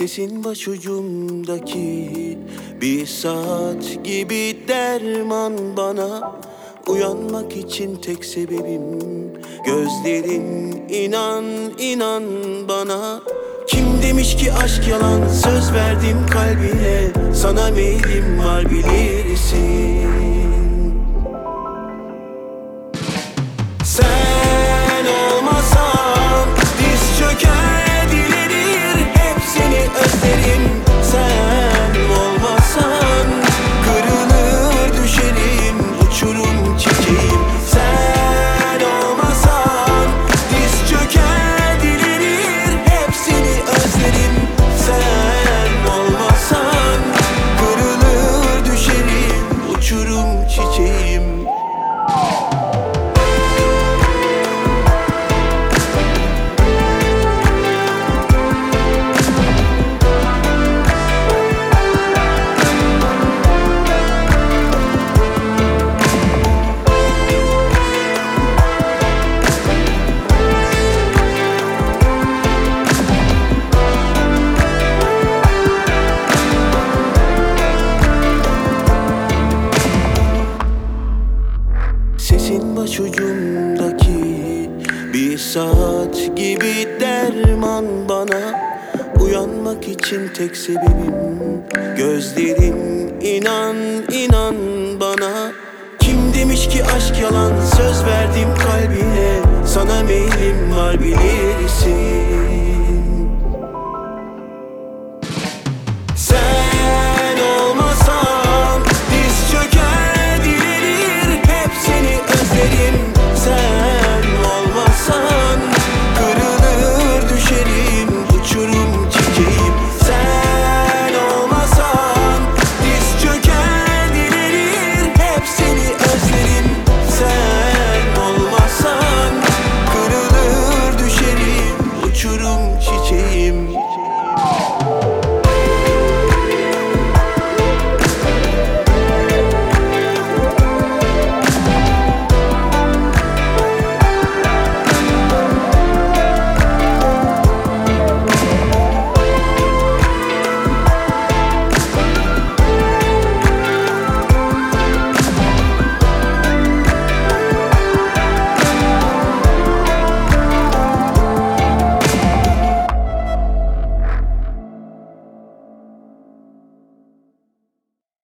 Sesin başucumdaki bir saat gibi derman bana. Uyanmak için tek sebebim gözlerin inan inan bana. Kim demiş ki aşk yalan? Söz verdim kalbine Sana meylim var bilirsin Başucumdaki bir saat gibi derman bana. Uyanmak için tek sebebim gözlerin inan inan bana. Kim demiş ki aşk yalan? Söz verdim kalbine. Sana meylim var bilirsin